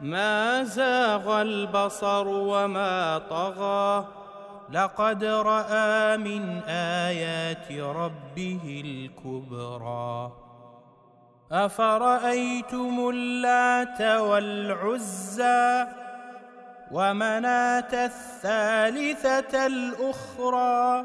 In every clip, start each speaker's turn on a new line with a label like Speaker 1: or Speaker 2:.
Speaker 1: ما زاغ البصر وما طغى لقد رأى من آيات ربه الكبرى أفرأيتم اللات والعزى ومناة الثالثة الأخرى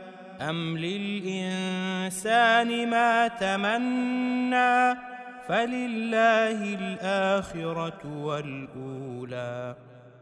Speaker 1: أم للإنسان ما تمنى فلله الآخرة والأولى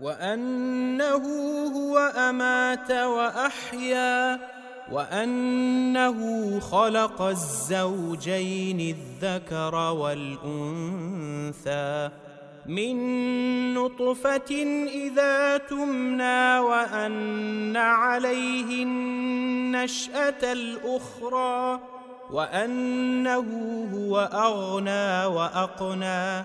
Speaker 1: وأنه هو أمات وأحيا وأنه خلق الزوجين الذكر والأنثى من نطفة إذا تمنى وأن عليه النشأة الأخرى وأنه هو أغنى وأقنى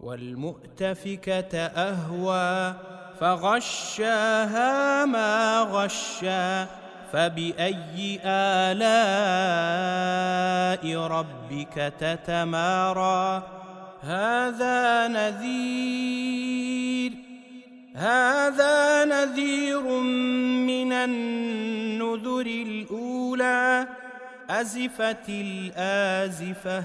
Speaker 1: والمؤتفكة أهوى فغشاها ما غشى فبأي آلاء ربك تتمارى؟ هذا نذير هذا نذير من النذر الأولى أزفت الآزفة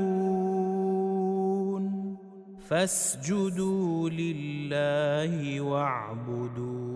Speaker 1: فاسجدوا لله واعبدوا